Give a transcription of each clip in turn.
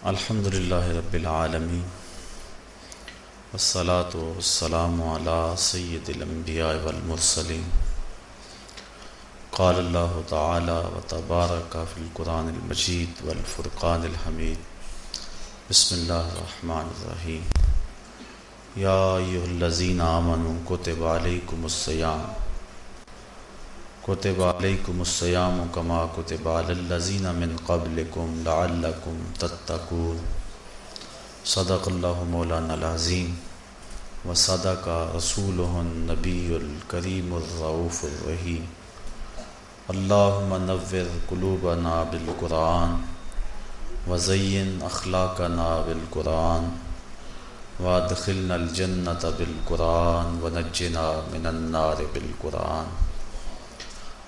الحمد للہ رب العالمین والصلاة والسلام على سید الانبیاء والمرسلین قال اللہ تعالی وتبارک فی القرآن المجید والفرقان الحمید بسم اللہ الرحمن الرحیم یا ایہا الذین آمنوا کتب علیکم السیام کتب علیکم السیام کما کتب علی الذین من قبلکم لعلکم تتقون. صدق اللہ مولانا العظیم و صدق رسولہ النبی الکریم الرعوف الرحیم اللہم نور قلوبنا بالقرآن. وزین اخلاقنا بالقرآن. وادخلنا الجنت بالقرآن. ونجنا من النار بالقرآن.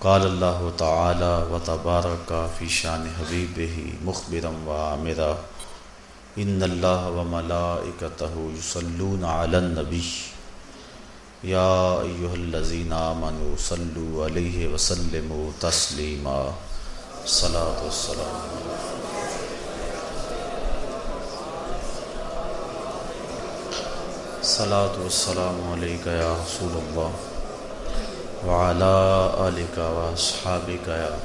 قال اللہ تعالی و تبارک فی شان حبیبہ مخبرا و عامرا ان اللہ و ملائکتہ یصلون علی النبی یا ایہا الذین آمنوا صلوا علیہ وسلموا تسلیما صلاة والسلام صلاة والسلام علیکہ یا رسول اللہ. وعلى آلك وأصحابك يا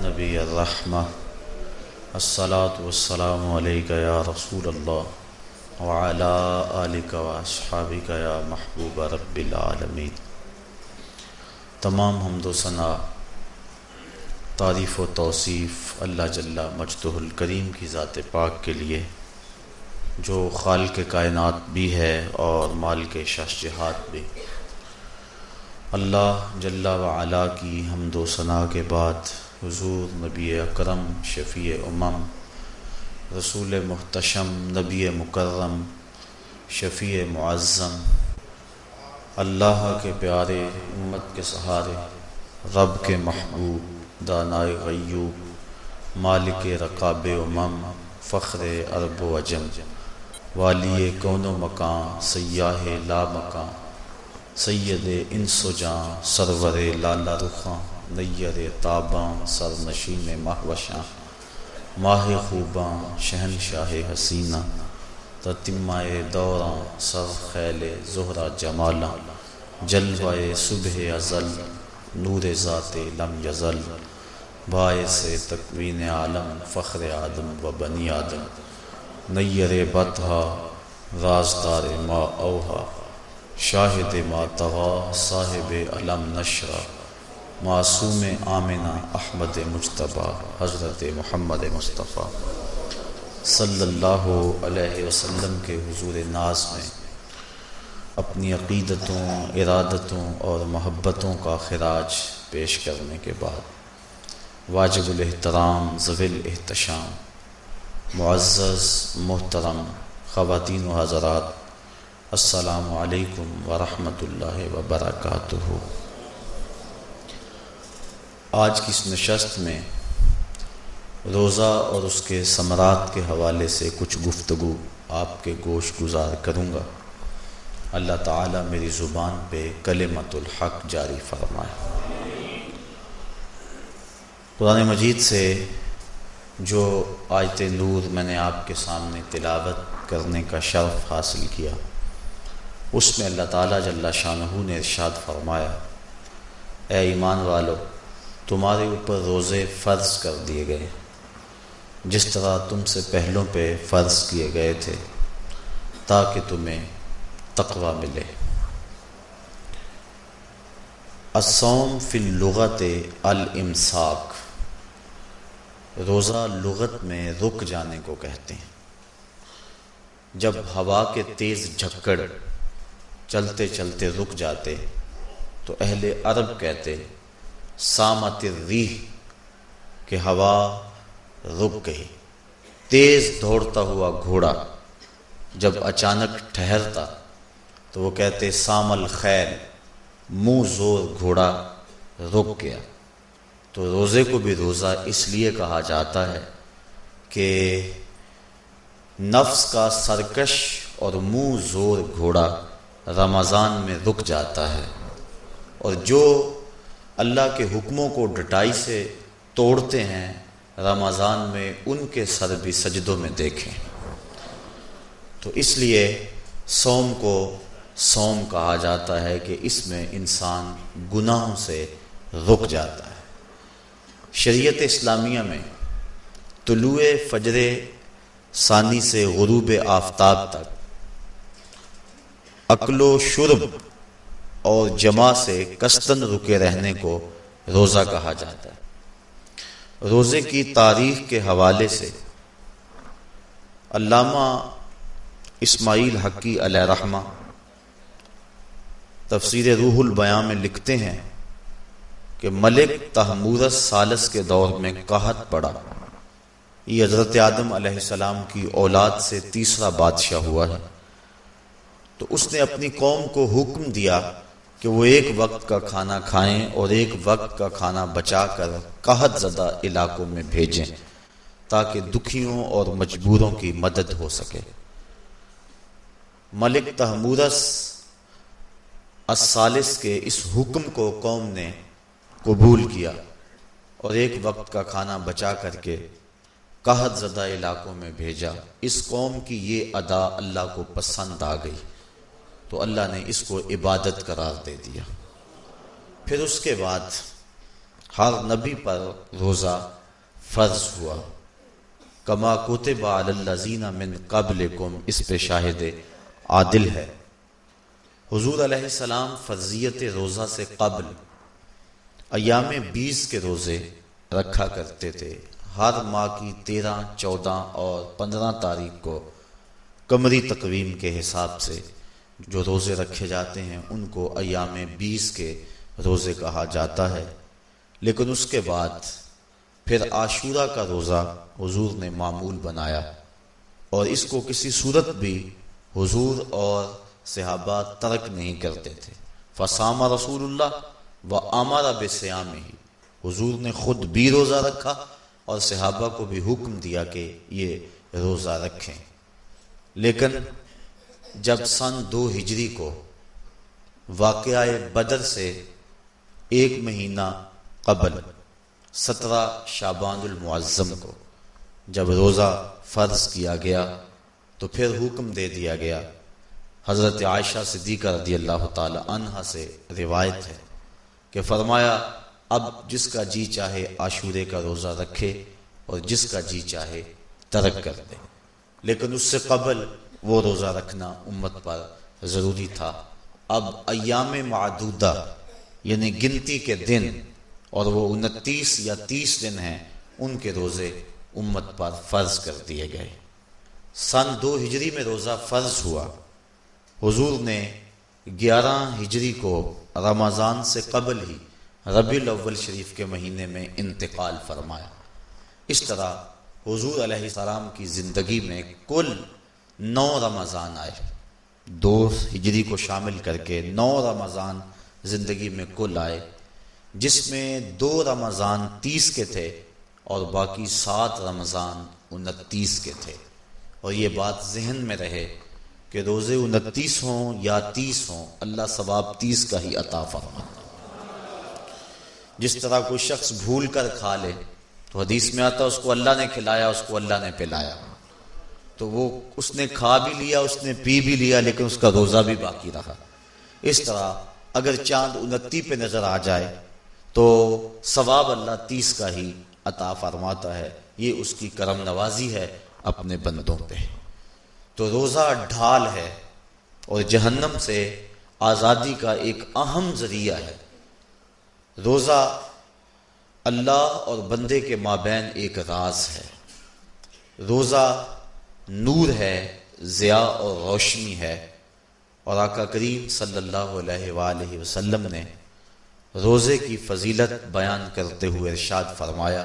نبي الرحمة. الصلاة والسلام عليك يا رسول الله. وعلى آلك وأصحابك يا محبوب رب العالمين. تمام حمد و ثناء، تعریف و توصیف اللہ جل مجدہ الکریم کی ذات پاک کے لیے، جو خالق کائنات بھی ہے اور مال کے شہجہات بھی۔ اللہ جل و کی حمد و ثناء کے بعد حضور نبی اکرم شفیع امم، رسول محتشم نبی مکرم شفیع معظم، اللہ کے پیارے امت کے سہارے، رب کے محبوب، دانائے غیوب، مالک رقاب امم، فخر ارب و اجم والی کون و مکان، سیاہ لا مکان۔ سید انس و جاں سرور لالا رخاں، نیر تاباں سر نشین ماہوشاں، ماہ خوباں، شہنشاہ حسینہ تتمائے دوراں، سر خیل زہرہ جمالاں، جلوائے صبح ازل، نور ذات لم یزل، باعث تکوین عالم، فخر آدم و بنی آدم، نیر بطہ رازدار ما اوہا۔ شاہد ما تغا صاحب علم نشرہ معصوم آمنہ احمد مجتبہ حضرت محمد مصطفیٰ۔ صلی اللہ علیہ وسلم کے حضور ناز میں اپنی عقیدتوں، ارادتوں اور محبتوں کا خراج پیش کرنے کے بعد واجب الاحترام ضویل احتشام معزز، محترم، خواتین و حضرات السلام علیکم ورحمۃ اللہ وبرکاتہ۔ آج کی اس نشست میں روزہ اور اس کے ثمرات کے حوالے سے کچھ گفتگو آپ کے گوش گزار کروں گا۔ اللہ تعالیٰ میری زبان پہ کلمت الحق جاری فرمائے۔ قرآن مجید سے جو آیت نور میں نے آپ کے سامنے تلاوت کرنے کا شرف حاصل کیا اس میں اللہ تعالیٰ جل شاہ نے ارشاد فرمایا، اے ایمان والو، تمہارے اوپر روزے فرض کر دیے گئے۔ جس طرح تم سے پہلوں پہ فرض کیے گئے تھے، تاکہ تمہیں تقوی ملے۔ الصوم فی اللغت الامساک، روزہ لغت میں رک جانے کو کہتے ہیں۔ جب ہوا کے تیز جھکڑ چلتے چلتے رک جاتے، تو اہل عرب کہتے، سامت ریح کہ ہوا رک گئی۔ تیز دوڑتا ہوا گھوڑا جب اچانک ٹھہرتا، تو وہ کہتے سامل خیر منہ زور گھوڑا رک گیا۔ تو روزے کو بھی روزہ اس لیے کہا جاتا ہے کہ نفس کا سرکش اور منہ زور گھوڑا رمضان میں رک جاتا ہے۔ اور جو اللہ کے حکموں کو ڈٹائی سے توڑتے ہیں، رمضان میں ان کے سر بھی سجدوں میں دیکھیں۔ تو اس لیے سوم کو سوم کہا جاتا ہے کہ اس میں انسان گناہوں سے رک جاتا ہے۔ شریعت اسلامیہ میں طلوع فجر ثانی سے غروب آفتاب تک عقل و شرب اور جمع سے کستن رکے رہنے کو روزہ کہا جاتا ہے۔ روزے کی تاریخ کے حوالے سے علامہ اسماعیل حقی علیہ رحمہ تفسیر روح البیاں میں لکھتے ہیں کہ ملک تحمورس سالس کے دور میں قحط پڑا۔ یہ حضرت آدم علیہ السلام کی اولاد سے تیسرا بادشاہ ہوا ہے۔ تو اس نے اپنی قوم کو حکم دیا کہ وہ ایک وقت کا کھانا کھائیں اور ایک وقت کا کھانا بچا کر قحط زدہ علاقوں میں بھیجیں تاکہ دکھیوں اور مجبوروں کی مدد ہو سکے۔ ملک تحمورس السالس کے اس حکم کو قوم نے قبول کیا اور ایک وقت کا کھانا بچا کر کے قحط زدہ علاقوں میں بھیجا۔ اس قوم کی یہ ادا اللہ کو پسند آ گئی۔ تو اللہ نے اس کو عبادت قرار دے دیا۔ پھر اس کے بعد ہر نبی پر روزہ فرض ہوا۔ کما کوتب الزین من قبل اس پہ شاہد عادل ہے۔ حضور علیہ السلام فرضیت روزہ سے قبل ایام بیس کے روزے رکھا کرتے تھے۔ ہر ماہ کی تیرہ، چودہ اور پندرہ تاریخ کو کمری تقویم کے حساب سے جو روزے رکھے جاتے ہیں، ان کو ایام بیس کے روزے کہا جاتا ہے۔ لیکن اس کے بعد پھر عاشورہ کا روزہ حضور نے معمول بنایا۔ اور اس کو کسی صورت بھی حضور اور صحابہ ترک نہیں کرتے تھے۔ فسامہ رسول اللہ و ہمارا بے سیام ہی حضور نے خود بھی روزہ رکھا اور صحابہ کو بھی حکم دیا کہ یہ روزہ رکھیں۔ لیکن جب سن دو ہجری کو واقعہ بدر سے ایک مہینہ قبل سترہ شابان المعظم کو جب روزہ فرض کیا گیا تو پھر حکم دے دیا گیا۔ حضرت عائشہ صدیقہ رضی اللہ تعالی عنہ سے روایت ہے کہ فرمایا، اب جس کا جی چاہے عاشورے کا روزہ رکھے اور جس کا جی چاہے ترک کر دے۔ لیکن اس سے قبل وہ روزہ رکھنا امت پر ضروری تھا۔ اب ایام معدودہ یعنی گنتی کے دن، اور وہ انتیس یا تیس دن ہیں، ان کے روزے امت پر فرض کر دیے گئے۔ سن دو ہجری میں روزہ فرض ہوا۔ حضور نے گیارہ ہجری کو رمضان سے قبل ہی ربی الاول شریف کے مہینے میں انتقال فرمایا۔ اس طرح حضور علیہ السلام کی زندگی میں کل نو رمضان آئے۔ دو ہجری کو شامل کر کے نو رمضان زندگی میں کل آئے، جس میں دو رمضان تیس کے تھے اور باقی سات رمضان انتیس کے تھے۔ اور یہ بات ذہن میں رہے کہ روزے انتیس ہوں یا تیس ہوں، اللہ ثواب تیس کا ہی عطا فرما جس طرح کوئی شخص بھول کر کھا لے، تو حدیث میں آتا اس کو اللہ نے کھلایا، اس کو اللہ نے پلایا۔ تو وہ اس نے کھا بھی لیا، اس نے پی بھی لیا، لیکن اس کا روزہ بھی باقی رہا۔ اس طرح اگر چاند انتی پہ نظر آ جائے تو ثواب اللہ تیس کا ہی عطا فرماتا ہے۔ یہ اس کی کرم نوازی ہے اپنے بندوں پہ۔ تو روزہ ڈھال ہے اور جہنم سے آزادی کا ایک اہم ذریعہ ہے۔ روزہ اللہ اور بندے کے مابین ایک راز ہے۔ روزہ نور ہے، ضیاء اور روشنی ہے۔ اور آقا کریم صلی اللہ علیہ وآلہ وسلم نے روزے کی فضیلت بیان کرتے ہوئے ارشاد فرمایا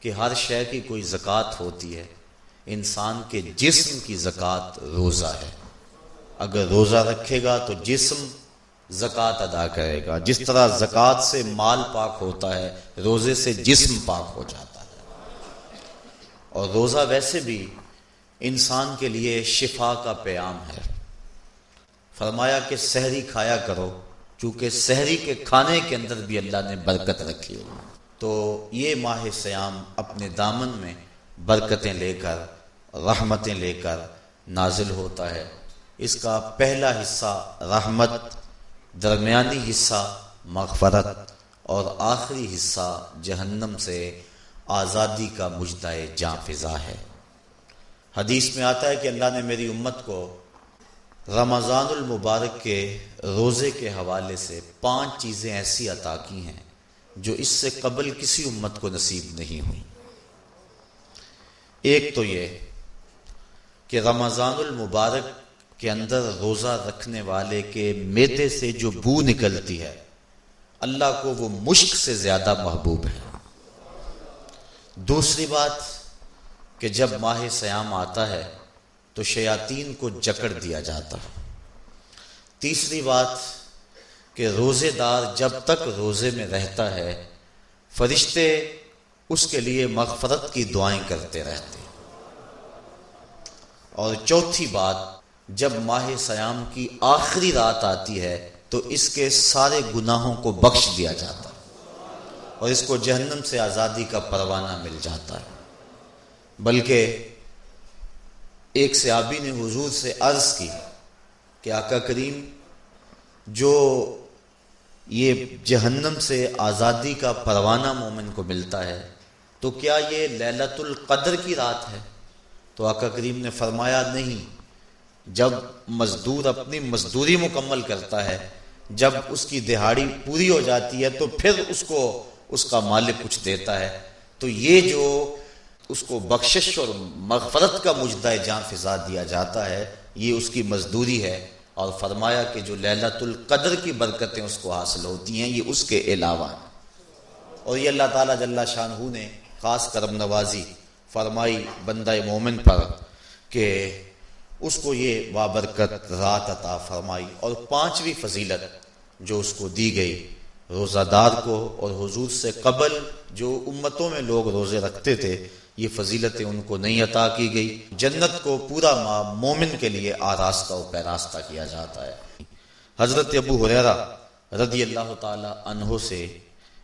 کہ ہر شے کی کوئی زکوٰۃ ہوتی ہے۔ انسان کے جسم کی زکوٰۃ روزہ ہے۔ اگر روزہ رکھے گا تو جسم زکوٰۃ ادا کرے گا۔ جس طرح زکوٰۃ سے مال پاک ہوتا ہے، روزے سے جسم پاک ہو جاتا ہے۔ اور روزہ ویسے بھی انسان کے لیے شفا کا پیام ہے۔ فرمایا کہ سحری کھایا کرو، چونکہ سحری کے کھانے کے اندر بھی اللہ نے برکت رکھی ہوئی تو یہ ماہ سیام اپنے دامن میں برکتیں لے کر، رحمتیں لے کر نازل ہوتا ہے۔ اس کا پہلا حصہ رحمت، درمیانی حصہ مغفرت، اور آخری حصہ جہنم سے آزادی کا مجدہ جاں فضا ہے۔ حدیث میں آتا ہے کہ اللہ نے میری امت کو رمضان المبارک کے روزے کے حوالے سے پانچ چیزیں ایسی عطا کی ہیں جو اس سے قبل کسی امت کو نصیب نہیں ہوئی۔ ایک تو یہ کہ رمضان المبارک کے اندر روزہ رکھنے والے کے میدے سے جو بو نکلتی ہے، اللہ کو وہ مشک سے زیادہ محبوب ہے۔ دوسری بات کہ جب ماہ سیام آتا ہے تو شیاطین کو جکڑ دیا جاتا تیسری بات کہ روزے دار جب تک روزے میں رہتا ہے، فرشتے اس کے لیے مغفرت کی دعائیں کرتے رہتے اور چوتھی بات، جب ماہ سیام کی آخری رات آتی ہے تو اس کے سارے گناہوں کو بخش دیا جاتا اور اس کو جہنم سے آزادی کا پروانہ مل جاتا ہے۔ بلکہ ایک سیابی نے حضور سے عرض کی کہ آقا کریم، جو یہ جہنم سے آزادی کا پروانہ مومن کو ملتا ہے، تو کیا یہ للت القدر کی رات ہے؟ تو آقا کریم نے فرمایا، نہیں، جب مزدور اپنی مزدوری مکمل کرتا ہے، جب اس کی دہاڑی پوری ہو جاتی ہے، تو پھر اس کو اس کا مالک کچھ دیتا ہے۔ تو یہ جو اس کو بخشش اور مغفرت کا مجدہ جان فضا دیا جاتا ہے، یہ اس کی مزدوری ہے۔ اور فرمایا کہ جو للت القدر کی برکتیں اس کو حاصل ہوتی ہیں، یہ اس کے علاوہ اور یہ اللہ تعالیٰ جل شاہ نے خاص کرم نوازی فرمائی بندہ مومن پر کہ اس کو یہ بابرکت رات عطا فرمائی۔ اور پانچویں فضیلت جو اس کو دی گئی، روزہ دار کو اور حضور سے قبل جو امتوں میں لوگ روزے رکھتے تھے یہ فضیلتیں ان کو نہیں عطا کی گئی۔ جنت کو پورا ماہ مومن کے لیے آراستہ و پیراستہ کیا جاتا ہے۔ حضرت ابو حریرہ رضی اللہ تعالی عنہ سے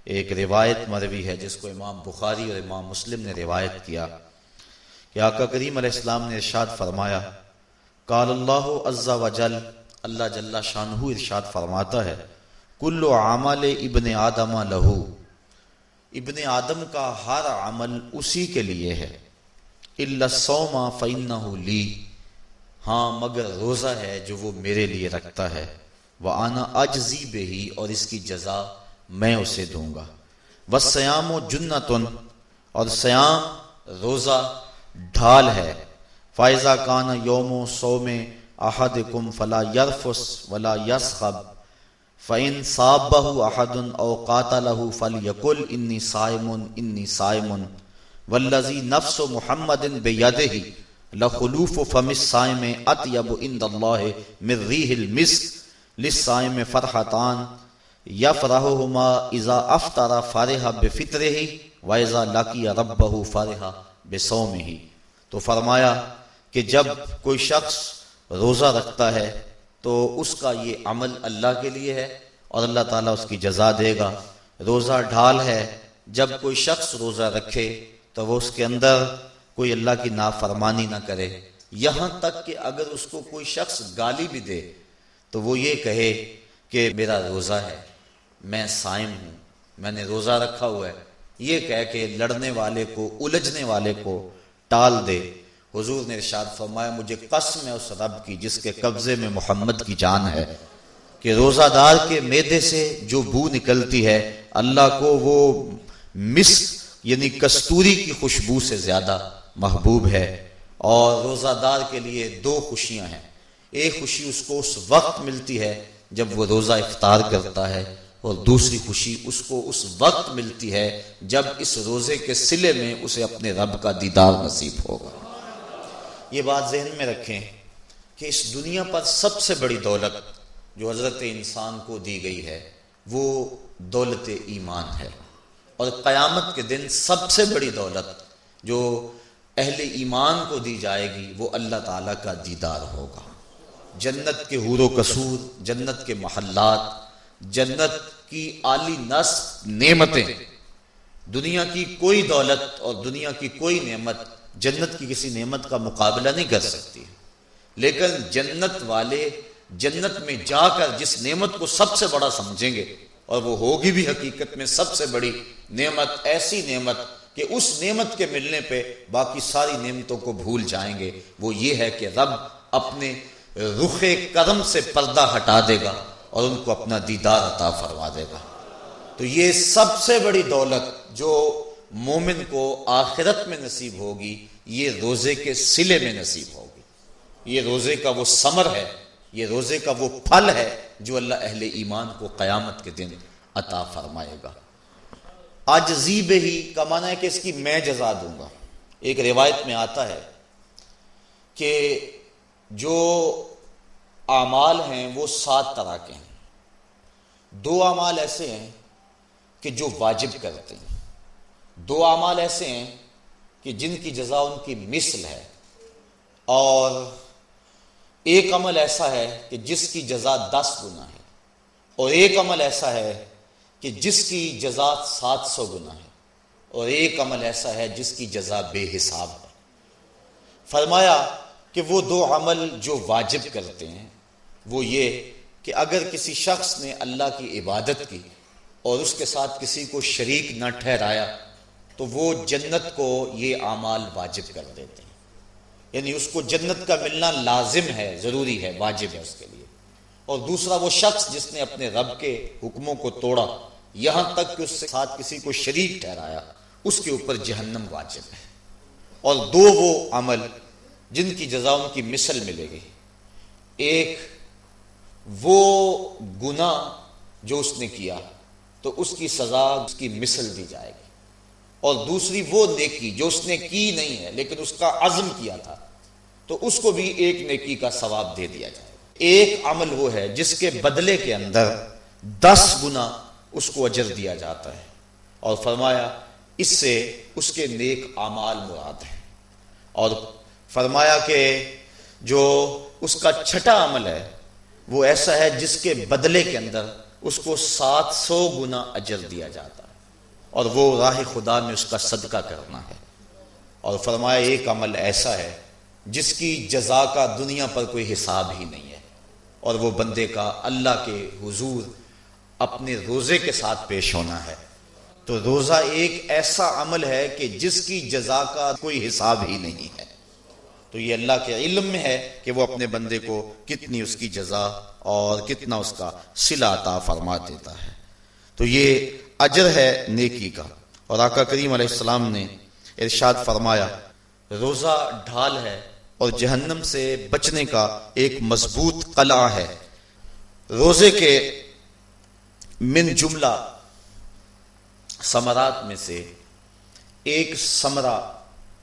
ایک روایت مروی ہے، جس کو امام بخاری اور امام مسلم نے روایت کیا۔ کہ آقا کریم علیہ السلام نے ارشاد فرمایا، قال اللہ عز و جل، اللہ جل شانہ ارشاد فرماتا ہے، کل عمل ابن آدم لہو۔ ابن آدم کا ہر عمل اسی کے لیے ہے۔ اللہ سوما فینہ لی ہاں مگر روزہ ہے جو وہ میرے لیے رکھتا ہے۔ وہ آنا اجزی بے ہی اور اس کی جزا میں اسے دوں گا۔ وہ سیام و جنتن اور سیام روزہ ڈھال ہے۔ فائزہ کان یوم و سوم احد کم فلا یرفس ولا یس فَإِن صَابَّهُ أَحَدٌ أَوْ قَاتَلَهُ فَلْيَقُلْ إِنِّي صَائِمٌ إِنِّي صَائِمٌ. وَالَّذِي نَفْسُ مُحَمَّدٍ بِيَدِهِ لَخُلُوفُ فَمِ الصَّائِمِ أَطْيَبُ عِندَ اللَّهِ مِنْ رِيحِ الْمِسْكِ لِلصَّائِمِ فَرْحَتَانِ يَفْرَحُهُمَا إِذَا أَفْطَرَ فَرِحَ بِفِطْرِهِ وَإِذَا لَقِيَ رَبَّهُ فَرِحَ بِصَوْمِهِ۔ تو فرمایا کہ جب کوئی شخص روزہ رکھتا ہے تو اس کا یہ عمل اللہ کے لیے ہے اور اللہ تعالیٰ اس کی جزا دے گا۔ روزہ ڈھال ہے۔ جب کوئی شخص روزہ رکھے تو وہ اس کے اندر کوئی اللہ کی نافرمانی نہ کرے۔ یہاں تک کہ اگر اس کو کوئی شخص گالی بھی دے تو وہ یہ کہے کہ میرا روزہ ہے، میں سائم ہوں، میں نے روزہ رکھا ہوا ہے۔ یہ کہہ کہ لڑنے والے کو، الجھنے والے کو ٹال دے۔ حضور نے ارشاد فرمایا، مجھے قسم ہے اس رب کی جس کے قبضے میں محمد کی جان ہے، کہ روزہ دار کے میدے سے جو بو نکلتی ہے، اللہ کو وہ مس یعنی کستوری کی خوشبو سے زیادہ محبوب ہے، اور روزہ دار کے لیے دو خوشیاں ہیں۔ ایک خوشی اس کو اس وقت ملتی ہے جب وہ روزہ افطار کرتا ہے، اور دوسری خوشی اس کو اس وقت ملتی ہے جب اس روزے کے سلے میں اسے اپنے رب کا دیدار نصیب ہوگا۔ یہ بات ذہن میں رکھیں کہ اس دنیا پر سب سے بڑی دولت جو حضرت انسان کو دی گئی ہے، وہ دولت ایمان ہے۔ اور قیامت کے دن سب سے بڑی دولت جو اہل ایمان کو دی جائے گی، وہ اللہ تعالیٰ کا دیدار ہوگا۔ جنت کے حور و قصور، جنت کے محلات، جنت کی عالی نس نعمتیں۔ دنیا کی کوئی دولت اور دنیا کی کوئی نعمت جنت کی کسی نعمت کا مقابلہ نہیں کر سکتی۔ لیکن جنت والے جنت میں جا کر جس نعمت کو سب سے بڑا سمجھیں گے، اور وہ ہوگی بھی حقیقت میں سب سے بڑی نعمت، ایسی نعمت کہ اس نعمت کے ملنے پہ باقی ساری نعمتوں کو بھول جائیں گے۔ وہ یہ ہے کہ رب اپنے رخ کرم سے پردہ ہٹا دے گا اور ان کو اپنا دیدار عطا فرما دے گا۔ تو یہ سب سے بڑی دولت جو مومن کو آخرت میں نصیب ہوگی، یہ روزے کے سلے میں نصیب ہوگی۔ یہ روزے کا وہ سمر ہے، یہ روزے کا وہ پھل ہے جو اللہ اہل ایمان کو قیامت کے دن عطا فرمائے گا۔ آجزیب ہی کا معنی ہے کہ اس کی میں جزا دوں گا۔ ایک روایت میں آتا ہے کہ جو اعمال ہیں وہ سات طرح کے ہیں۔ دو اعمال ایسے ہیں کہ جو واجب کرتے ہیں۔ دو اعمال ایسے ہیں کہ جن کی جزا ان کی مثل ہے اور ایک عمل ایسا ہے کہ جس کی جزا دس گنا ہے اور ایک عمل ایسا ہے کہ جس کی جزا سات سو گنا ہے اور ایک عمل ایسا ہے جس کی جزا بے حساب ہے۔ فرمایا کہ وہ دو عمل جو واجب کرتے ہیں، وہ یہ کہ اگر کسی شخص نے اللہ کی عبادت کی اور اس کے ساتھ کسی کو شریک نہ ٹھہرایا تو وہ جنت کو یہ اعمال واجب کر دیتے ہیں۔ یعنی اس کو جنت کا ملنا لازم ہے، ضروری ہے، واجب ہے اس کے لیے۔ اور دوسرا وہ شخص جس نے اپنے رب کے حکموں کو توڑا، یہاں تک کہ اس سے ساتھ کسی کو شریک ٹھہرایا، اس کے اوپر جہنم واجب ہے۔ اور دو وہ عمل جن کی جزاؤں کی مثل ملے گی۔ ایک وہ گناہ جو اس نے کیا، تو اس کی سزا اس کی مثل دی جائے گی۔ اور دوسری وہ نیکی جو اس نے کی نہیں ہے، لیکن اس کا عزم کیا تھا، تو اس کو بھی ایک نیکی کا ثواب دے دیا جائے۔ ایک عمل وہ ہے جس کے بدلے کے اندر دس گنا اس کو اجر دیا جاتا ہے۔ اور فرمایا، اس سے اس کے نیک اعمال مراد ہے اور فرمایا کہ جو اس کا چھٹا عمل ہے، وہ ایسا ہے جس کے بدلے کے اندر اس کو سات سو گنا اجر دیا جاتا ہے۔ اور وہ راہ خدا میں اس کا صدقہ کرنا ہے۔ اور فرمایا، ایک عمل ایسا ہے جس کی جزا کا دنیا پر کوئی حساب ہی نہیں ہے۔ اور وہ بندے کا اللہ کے حضور اپنے روزے کے ساتھ پیش ہونا ہے۔ تو روزہ ایک ایسا عمل ہے کہ جس کی جزا کا کوئی حساب ہی نہیں ہے۔ تو یہ اللہ کے علم میں ہے کہ وہ اپنے بندے کو کتنی اس کی جزا اور کتنا اس کا سلا عطا فرما دیتا ہے۔ تو یہ اجر ہے نیکی کا۔ اور آقا کریم علیہ السلام نے ارشاد فرمایا روزہ ڈھال ہے۔ اور جہنم سے بچنے کا ایک مضبوط قلعہ ہے۔ روزے کے من جملہ سمرات میں سے ایک سمرا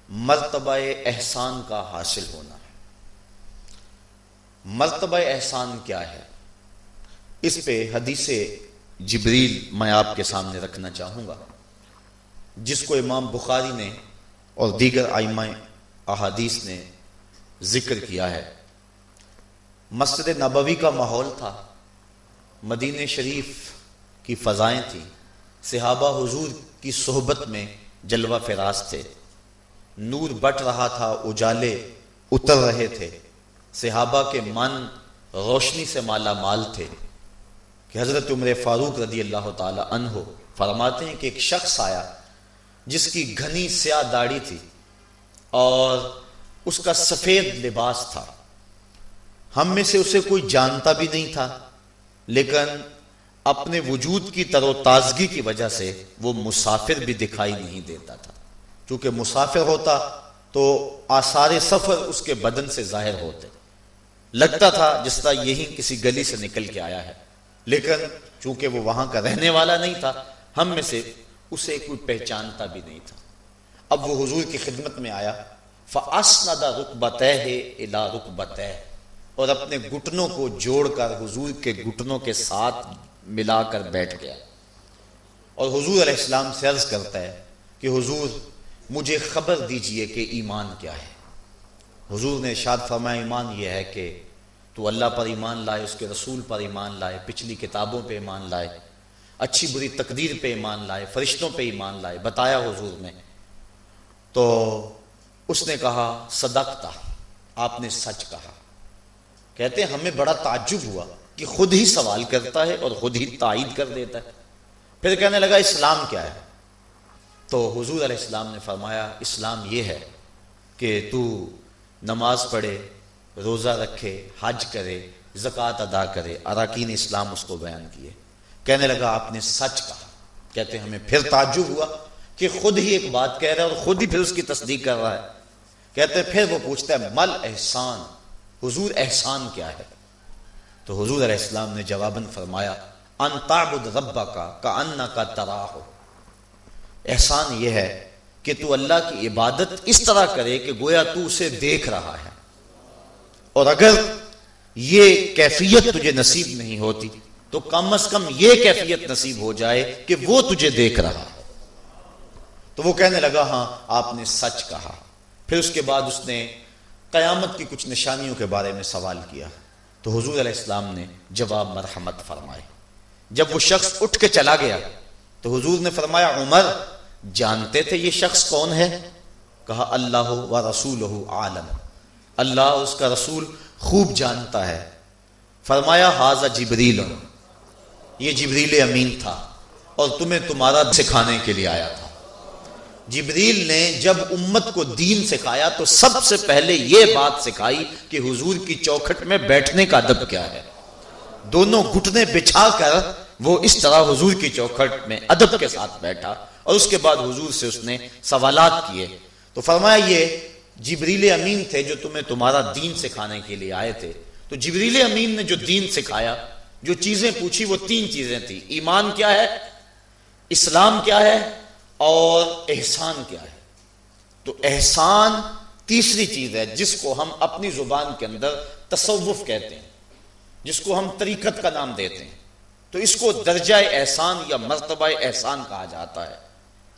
مرتبہ احسان کا حاصل ہونا ہے۔ مرتبہ احسان کیا ہے؟ اس پہ حدیث جبریل میں آپ کے سامنے رکھنا چاہوں گا۔ جس کو امام بخاری نے اور دیگر آئمہ احادیث نے ذکر کیا ہے۔ مسجد نبوی کا ماحول تھا۔ مدین شریف کی فضائیں تھیں۔ صحابہ حضور کی صحبت میں جلوہ فراز تھے۔ نور بٹ رہا تھا، اجالے اتر رہے تھے۔ صحابہ کے من روشنی سے مالا مال تھے۔ کہ حضرت عمر فاروق رضی اللہ تعالی عنہ فرماتے ہیں کہ ایک شخص آیا جس کی گھنی سیاہ داڑھی تھی اور اس کا سفید لباس تھا۔ ہم میں سے اسے کوئی جانتا بھی نہیں تھا، لیکن اپنے وجود کی تر و تازگی کی وجہ سے وہ مسافر بھی دکھائی نہیں دیتا تھا۔ چونکہ مسافر ہوتا تو آثار سفر اس کے بدن سے ظاہر ہوتے۔ لگتا تھا جس طرح یہی کسی گلی سے نکل کے آیا ہے۔ لیکن چونکہ وہ وہاں کا رہنے والا نہیں تھا، ہم میں سے اسے کوئی پہچانتا بھی نہیں تھا۔ اب وہ حضور کی خدمت میں آیا۔ فاسندا رکبت ہے الا رکبت اور اپنے گٹنوں کو جوڑ کر حضور کے گٹنوں کے ساتھ ملا کر بیٹھ گیا۔ اور حضور علیہ السلام سے عرض کرتا ہے کہ حضور، مجھے خبر دیجیے کہ ایمان کیا ہے۔ حضور نے شاد فرمایا، ایمان یہ ہے کہ تو اللہ پر ایمان لائے، اس کے رسول پر ایمان لائے، پچھلی کتابوں پہ ایمان لائے، اچھی بری تقدیر پہ ایمان لائے، فرشتوں پہ ایمان لائے، بتایا حضور نے۔ تو اس نے کہا، صدقتا، آپ نے سچ کہا۔ کہتے ہیں، ہمیں بڑا تعجب ہوا کہ خود ہی سوال کرتا ہے اور خود ہی تائید کر دیتا ہے۔ پھر کہنے لگا، اسلام کیا ہے؟ تو حضور علیہ السلام نے فرمایا، اسلام یہ ہے کہ تو نماز پڑھے روزہ رکھے، حج کرے، زکوٰۃ ادا کرے، اراکین اسلام اس کو بیان کیے۔ کہنے لگا، آپ نے سچ کہا۔ کہتے ہمیں پھر تعجب ہوا کہ خود ہی ایک بات کہہ رہا ہے اور خود ہی پھر اس کی تصدیق کر رہا ہے۔ کہتے پھر وہ پوچھتا ہے، مل احسان، حضور احسان کیا ہے؟ تو حضور علیہ السلام نے جواباً فرمایا، ان تعبد ربا کا کا ان کا ترا ہو احسان یہ ہے کہ تو اللہ کی عبادت اس طرح کرے کہ گویا تو اسے دیکھ رہا ہے۔ اور اگر یہ کیفیت تجھے نصیب نہیں ہوتی، تو کم از کم یہ کیفیت نصیب ہو جائے کہ وہ تجھے دیکھ رہا۔ تو وہ کہنے لگا ہاں آپ نے سچ کہا۔ پھر اس کے بعد اس نے قیامت کی کچھ نشانیوں کے بارے میں سوال کیا۔ تو حضور علیہ السلام نے جواب مرحمت فرمائے۔ جب وہ شخص اٹھ کے چلا گیا، تو حضور نے فرمایا، عمر، جانتے تھے یہ شخص کون ہے؟ کہا، اللہ و رسول عالم۔ اللہ اس کا رسول خوب جانتا ہے۔ فرمایا حاضہ جبریل۔ یہ جبریل امین تھا اور تمہیں تمہارا سکھانے کے لیے آیا تھا۔ جبریل نے جب امت کو دین سکھایا تو سب سے پہلے یہ بات سکھائی کہ حضور کی چوکھٹ میں بیٹھنے کا ادب کیا ہے۔ دونوں گھٹنے بچھا کر وہ اس طرح حضور کی چوکھٹ میں ادب کے ساتھ بیٹھا اور اس کے بعد حضور سے اس نے سوالات کیے۔ تو فرمایا، یہ جبریل امین تھے جو تمہیں تمہارا دین سکھانے کے لیے آئے تھے۔ تو جبریل امین نے جو دین سکھایا، جو چیزیں پوچھی، وہ تین چیزیں تھی ایمان کیا ہے، اسلام کیا ہے، اور احسان کیا ہے۔ تو احسان تیسری چیز ہے، جس کو ہم اپنی زبان کے اندر تصوف کہتے ہیں، جس کو ہم طریقت کا نام دیتے ہیں۔ تو اس کو درجہ احسان یا مرتبہ احسان کہا جاتا ہے۔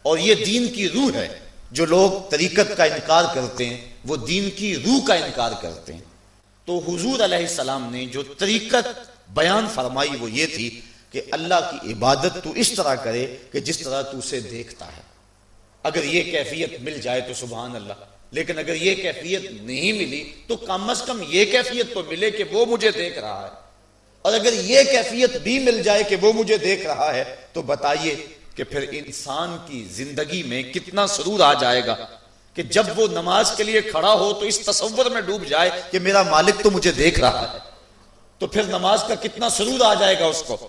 اور یہ دین کی روح ہے۔ جو لوگ طریقت کا انکار کرتے ہیں، وہ دین کی روح کا انکار کرتے ہیں۔ تو حضور علیہ السلام نے جو طریقت بیان فرمائی وہ یہ تھی کہ اللہ کی عبادت تو اس طرح کرے کہ جس طرح تو اسے دیکھتا ہے۔ اگر یہ کیفیت مل جائے تو سبحان اللہ، لیکن اگر یہ کیفیت نہیں ملی تو کم از کم یہ کیفیت تو ملے کہ وہ مجھے دیکھ رہا ہے۔ اور اگر یہ کیفیت بھی مل جائے کہ وہ مجھے دیکھ رہا ہے تو بتائیے کہ پھر انسان کی زندگی میں کتنا سرور آ جائے گا کہ جب وہ نماز کے لیے کھڑا ہو تو اس تصور میں ڈوب جائے کہ میرا مالک تو مجھے دیکھ رہا ہے۔ تو پھر نماز کا کتنا سرور آ جائے گا اس کو۔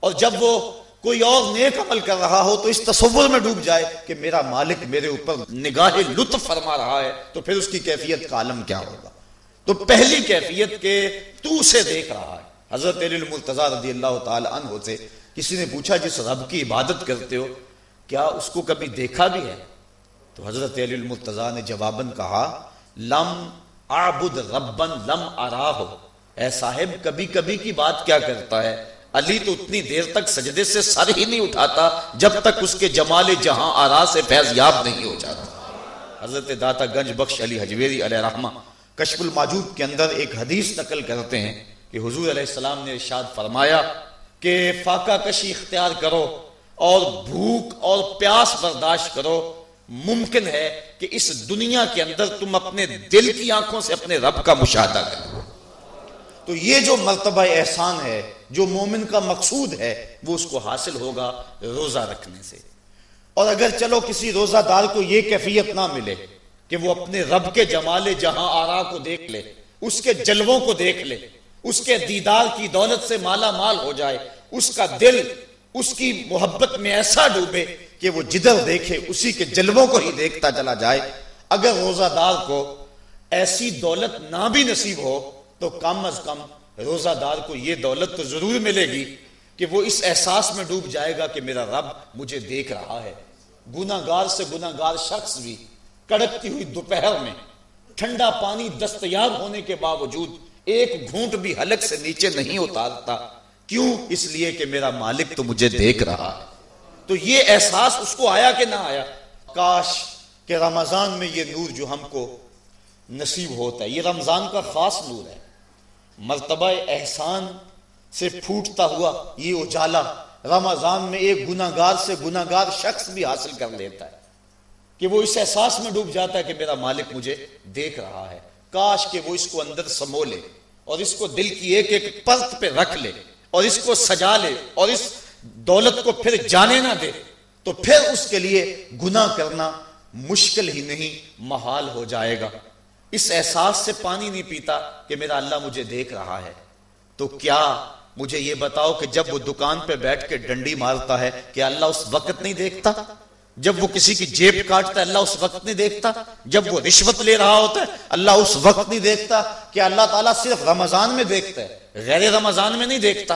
اور جب وہ کوئی اور نیک عمل کر رہا ہو تو اس تصور میں ڈوب جائے کہ میرا مالک میرے اوپر نگاہ لطف فرما رہا ہے، تو پھر اس کی کیفیت کا عالم کیا ہوگا؟ تو پہلی کیفیت کے تو اسے دیکھ رہا ہے۔ حضرت رضی اللہ تعالی عنہ سے کسی نے پوچھا، جس رب کی عبادت کرتے ہو، کیا اس کو کبھی دیکھا بھی ہے؟ تو حضرت علی المرتضی نے جواباً کہا، لم اعبد ربن لم اراہ۔ اے صاحب، کبھی کبھی کی بات کیا کرتا ہے؟ علی تو اتنی دیر تک سجدے سے سر ہی نہیں اٹھاتا، جب تک اس کے جمال جہاں آرا سے فیض یاب نہیں ہو جاتا۔ حضرت داتا گنج بخش علی حجویری علیہ رحمہ کشف الماجود کے اندر ایک حدیث نقل کرتے ہیں کہ حضور علیہ السلام نے ارشاد فرمایا کہ فاقہ کشی اختیار کرو اور بھوک اور پیاس برداشت کرو۔ ممکن ہے کہ اس دنیا کے اندر تم اپنے دل کی آنکھوں سے اپنے رب کا مشاہدہ کرو۔ تو یہ جو مرتبہ احسان ہے، جو مومن کا مقصود ہے، وہ اس کو حاصل ہوگا روزہ رکھنے سے۔ اور اگر چلو کسی روزہ دار کو یہ کیفیت نہ ملے کہ وہ اپنے رب کے جمال جہاں آرا کو دیکھ لے، اس کے جلووں کو دیکھ لے اس کے دیدار کی دولت سے مالا مال ہو جائے، اس کا دل، اس کی محبت میں ایسا ڈوبے کہ وہ جدھر دیکھے، اسی کے جلووں کو ہی دیکھتا چلا جائے۔ اگر روزہ دار کو ایسی دولت نہ بھی نصیب ہو، تو کم از کم روزہ دار کو یہ دولت تو ضرور ملے گی کہ وہ اس احساس میں ڈوب جائے گا کہ میرا رب مجھے دیکھ رہا ہے۔ گناگار سے گناگار شخص بھی کڑکتی ہوئی دوپہر میں ٹھنڈا پانی دستیاب ہونے کے باوجود ایک گھونٹ بھی حلق سے نیچے نہیں اتارتا۔ کیوں؟ اس لیے کہ میرا مالک تو مجھے دیکھ رہا تو یہ احساس اس کو آیا کہ نہ آیا؟ کاش کہ رمضان میں یہ نور جو ہم کو نصیب ہوتا ہے، یہ رمضان کا خاص نور ہے۔ مرتبہ احسان سے پھوٹتا ہوا یہ اجالا رمضان میں ایک گناگار سے گناگار شخص بھی حاصل کر لیتا ہے۔ کہ وہ اس احساس میں ڈوب جاتا ہے کہ میرا مالک مجھے دیکھ رہا ہے۔ کاش کہ وہ اس کو اندر سمو لے۔ اور اس کو دل کی ایک ایک پرت پہ رکھ لے، اور اس کو سجا لے، اور اس دولت کو پھر جانے نہ دے، تو پھر اس کے لیے گناہ کرنا مشکل ہی نہیں، محال ہو جائے گا۔ اس احساس سے پانی نہیں پیتا کہ میرا اللہ مجھے دیکھ رہا ہے۔ تو کیا مجھے یہ بتاؤ کہ جب وہ دکان پہ بیٹھ کے ڈنڈی مارتا ہے کہ اللہ اس وقت نہیں دیکھتا؟ جب وہ کسی کی جیب کاٹتا ہے، اللہ اس وقت نہیں دیکھتا۔ جب وہ رشوت لے رہا ہوتا ہے، اللہ اس وقت نہیں دیکھتا کہ اللہ تعالیٰ صرف رمضان میں دیکھتا ہے، غیر رمضان میں نہیں دیکھتا۔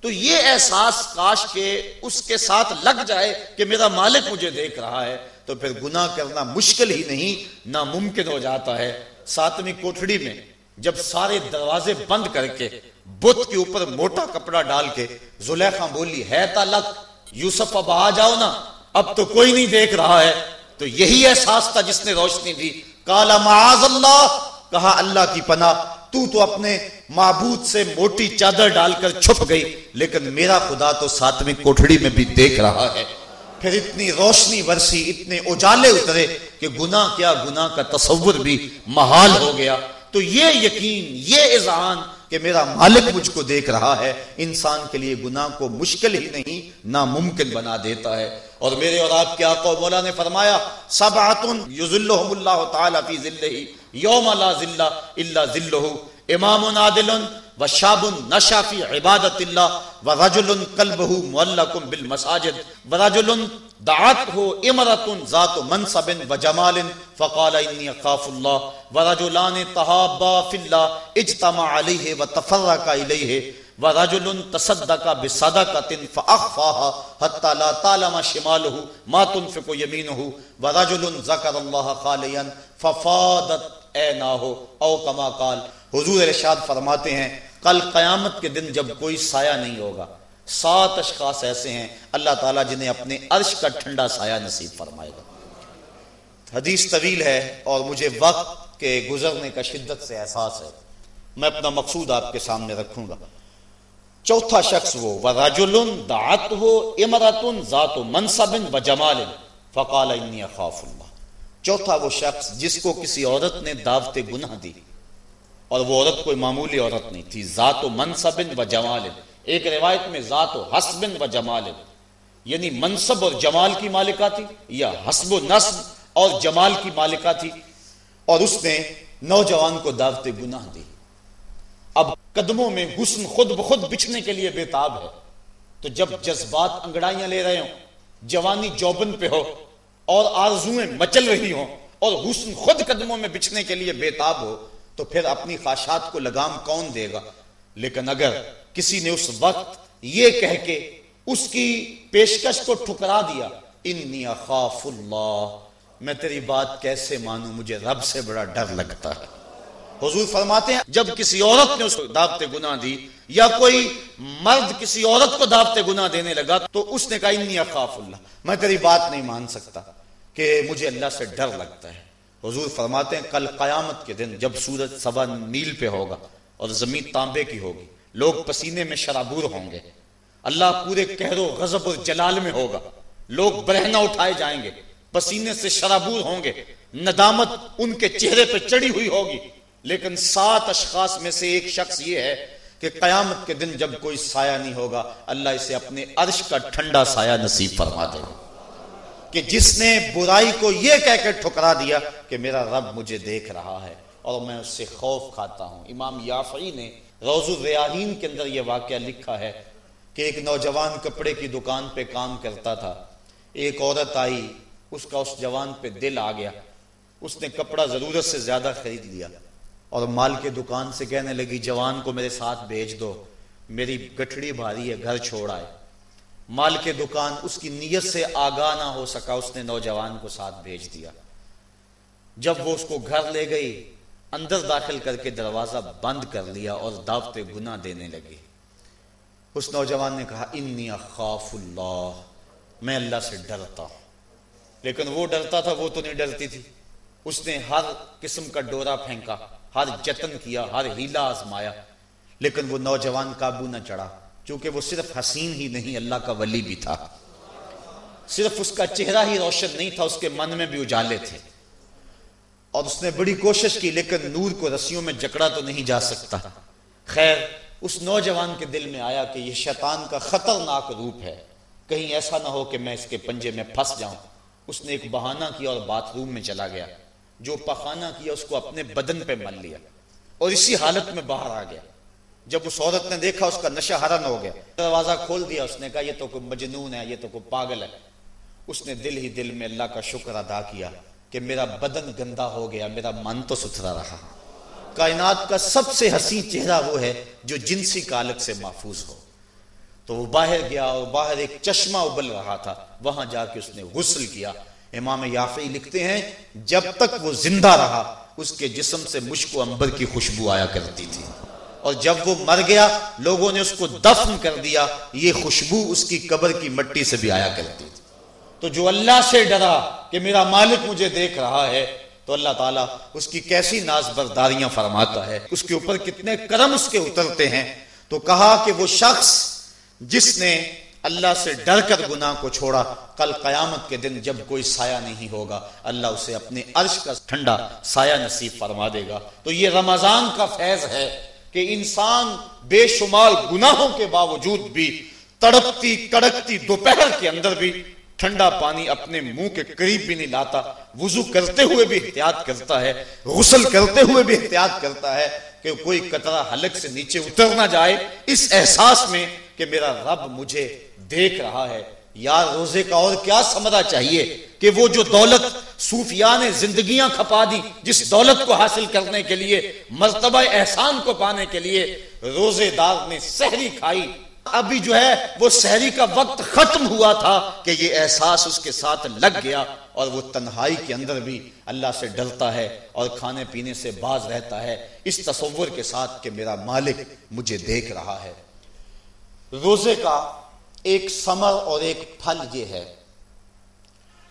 تو یہ احساس کاش کے اس کے ساتھ لگ جائے کہ میرا مالک مجھے دیکھ رہا ہے۔ تو پھر گناہ کرنا مشکل ہی نہیں، ناممکن ہو جاتا ہے۔ ساتویں کوٹڑی میں جب سارے دروازے بند کر کے، بت کے اوپر موٹا کپڑا ڈال کے، زلیخا بولی، ہے تلک یوسف اب آ جاؤ نا۔ اب تو کوئی نہیں دیکھ رہا ہے۔ تو یہی احساس تھا جس نے روشنی دی۔ کالا معاذ اللہ۔ کہا، اللہ کی پناہ، تو تو اپنے معبود سے موٹی چادر ڈال کر چھپ گئی۔ لیکن میرا خدا تو ساتویں کوٹڑی میں بھی دیکھ رہا ہے۔ پھر اتنی روشنی برسی اتنے اجالے اترے کہ گناہ کیا گناہ کا تصور بھی محال ہو گیا۔ تو یہ یقین، یہ اذعان کہ میرا مالک مجھ کو دیکھ رہا ہے، انسان کے لیے گناہ کو مشکل ہی نہیں، ناممکن بنا دیتا ہے۔ اور میرے اور آپ کے آقا و مولا نے فرمایا سبعت یذلہم اللہ تعالی فی ذلہ، یوم لا ذلہ الا ذلہ، امام عادل وشاب نشا فی عبادت اللہ ورجل قلبہ معلق بالمساجد ورجل دعته امرة ذات منصب وجمال فقال اني اخاف الله ورجلان تحابا في الله اجتمع عليه وتفرق اليه ورجل تصدق بصدقه فاخفاها حتى لا تعلم شماله ما تنفق يمينه. ورجل ذكر الله خاليا ففاضت عيناه. او كما قال، حضور ارشاد فرماتے ہیں، کل قیامت کے دن جب کوئی سایہ نہیں ہوگا، سات اشخاص ایسے ہیں، اللہ تعالیٰ جنہیں اپنے عرش کا ٹھنڈا سایہ نصیب فرمائے گا۔ حدیث طویل ہے اور مجھے وقت کے گزرنے کا شدت سے احساس ہے۔ میں اپنا مقصود آپ کے سامنے رکھوں گا۔ چوتھا شخص وہ وراجل دعت ہو امرت ذات منصب و جمال فقال انی اخاف اللہ چوتھا وہ شخص جس کو کسی عورت نے دعوت گناہ دی، اور وہ عورت کوئی معمولی عورت نہیں تھی، ذات و منصب و جمال ایک روایت میں ذات و حسبن و جمال یعنی منصب اور جمال کی مالکہ تھی، یا حسب و نصب اور جمال کی مالکہ تھی، اور اس نے نوجوان کو دعوت گناہ دی۔ قدموں میں حسن خود بخود بچھنے کے لیے بےتاب ہے۔ تو جب جذبات انگڑائیاں لے رہے ہوں، جوانی جوبن پہ ہو اور آرزویں مچل رہی ہوں اور حسن خود قدموں میں بچھنے کے لیے بےتاب ہو، تو پھر اپنی خواہشات کو لگام کون دے گا؟ لیکن اگر کسی نے اس وقت یہ کہہ کے اس کی پیشکش کو ٹھکرا دیا، انی اخاف اللہ، میں تیری بات کیسے مانوں، مجھے رب سے بڑا ڈر لگتا ہے۔ حضور فرماتے ہیں، جب کسی عورت نے اس کو دعوت گناہ دی یا کوئی مرد کسی عورت کو دعوت گناہ دینے لگا تو اس نے کہا، انی اخاف اللہ، میں تیری بات نہیں مان سکتا کہ مجھے اللہ سے ڈر لگتا ہے۔ حضور فرماتے ہیں، کل قیامت کے دن جب سورج سبا نیل پہ ہوگا اور زمین تانبے کی ہوگی، لوگ پسینے میں شرابور ہوں گے۔ اللہ پورے کہر و غضب اور جلال میں ہوگا۔ لوگ برہنہ اٹھائے جائیں گے، پسینے سے شرابور ہوں گے۔ ندامت ان کے چہرے پہ چڑی ہوئی ہوگی۔ لیکن سات اشخاص میں سے ایک شخص یہ ہے کہ قیامت کے دن جب کوئی سایہ نہیں ہوگا، اللہ اسے اپنے عرش کا ٹھنڈا سایہ نصیب فرما دے۔ گا کہ جس نے برائی کو یہ کہہ کے ٹھکرا دیا کہ میرا رب مجھے دیکھ رہا ہے اور میں اس سے خوف کھاتا ہوں۔ امام یافعی نے روز الریاحین کے اندر یہ واقعہ لکھا ہے کہ ایک نوجوان کپڑے کی دکان پہ کام کرتا تھا۔ ایک عورت آئی، اس کا اس جوان پہ دل آ گیا۔ اس نے کپڑا ضرورت سے زیادہ خرید لیا۔ اور مال کے دکان سے کہنے لگی، جوان کو میرے ساتھ بھیج دو۔ میری گٹھڑی بھاری ہے، گھر چھوڑ آئے۔ مال کے دکان اس کی نیت سے آگاہ نہ ہو سکا، اس نے نوجوان کو ساتھ بھیج دیا۔ جب وہ اس کو گھر لے گئی، اندر داخل کر کے دروازہ بند کر لیا اور دعوت گناہ دینے لگے اس نوجوان نے کہا، انی اخاف اللہ، میں اللہ سے ڈرتا ہوں۔ لیکن وہ ڈرتا تھا، وہ تو نہیں ڈرتی تھی۔ اس نے ہر قسم کا ڈورا پھینکا۔ ہر جتن کیا، ہر ہیلا آزمایا، لیکن وہ نوجوان قابو نہ چڑھا، چونکہ وہ صرف حسین ہی نہیں، اللہ کا ولی بھی تھا۔ صرف اس کا چہرہ ہی روشن نہیں تھا، اس کے من میں بھی اجالے تھے۔ اور اس نے بڑی کوشش کی، لیکن نور کو رسیوں میں جکڑا تو نہیں جا سکتا۔ خیر، اس نوجوان کے دل میں آیا کہ یہ شیطان کا خطرناک روپ ہے۔ کہیں ایسا نہ ہو کہ میں اس کے پنجے میں پھنس جاؤں۔ اس نے ایک بہانہ کیا اور باتھ روم میں چلا گیا۔ جو پخانہ کیا اس کو اپنے بدن پہ مل لیا اور اسی حالت میں باہر آ گیا۔ جب اس عورت نے دیکھا اس کا نشہ ہرن ہو گیا۔ دروازہ کھول دیا اس نے کہا، یہ تو کوئی مجنون ہے، یہ تو کوئی پاگل ہے۔ اس نے دل ہی دل میں اللہ کا شکر ادا کیا کہ میرا بدن گندا ہو گیا، میرا من تو ستھرا رہا۔ کائنات کا سب سے حسین چہرہ وہ ہے جو جنسی کالک سے محفوظ ہو۔ تو وہ باہر گیا اور باہر ایک چشمہ ابل رہا تھا۔ وہاں جا کے اس نے غسل کیا۔ امام یافعی لکھتے ہیں، جب تک وہ زندہ رہا، اس کے جسم سے مشک و امبر کی خوشبو آیا کرتی تھی۔ اور جب وہ مر گیا، لوگوں نے اس کو دفن کر دیا، یہ خوشبو اس کی قبر کی مٹی سے بھی آیا کرتی تھی۔ تو جو اللہ سے ڈرا کہ میرا مالک مجھے دیکھ رہا ہے، تو اللہ تعالیٰ اس کی کیسی ناز برداریاں فرماتا ہے۔ اس کے اوپر کتنے کرم اس کے اترتے ہیں۔ تو کہا کہ وہ شخص جس نے اللہ سے ڈر کر گناہ کو چھوڑا، کل قیامت کے دن جب کوئی سایہ نہیں ہوگا، اللہ اسے اپنے عرش کا ٹھنڈا سایہ نصیب فرما دے گا۔ تو یہ رمضان کا فیض ہے کہ انسان بے شمار گناہوں کے باوجود بھی، تڑپتی کڑکتی دوپہر کے اندر بھی ٹھنڈا پانی اپنے منہ کے قریب بھی نہیں لاتا، وضو کرتے ہوئے بھی احتیاط کرتا ہے، غسل کرتے ہوئے بھی احتیاط کرتا ہے کہ کوئی قطرہ حلق سے نیچے اتر نہ جائے۔ اس احساس میں کہ میرا رب مجھے دیکھ رہا ہے۔ یار روزے کا اور کیا سمجھا چاہیے کہ وہ جو دولت صوفیاء نے زندگیاں کھپا دی، جس دولت کو حاصل کرنے کے لیے، مرتبہ احسان کو پانے کے لیے روزے دار نے سہری کھائی۔ ابھی جو ہے، وہ سہری کا وقت ختم ہوا تھا کہ یہ احساس اس کے ساتھ لگ گیا اور وہ تنہائی کے اندر بھی اللہ سے ڈرتا ہے اور کھانے پینے سے باز رہتا ہے۔ اس تصور کے ساتھ کہ میرا مالک مجھے دیکھ رہا ہے۔ روزے کا ایک سمر اور ایک پھل یہ ہے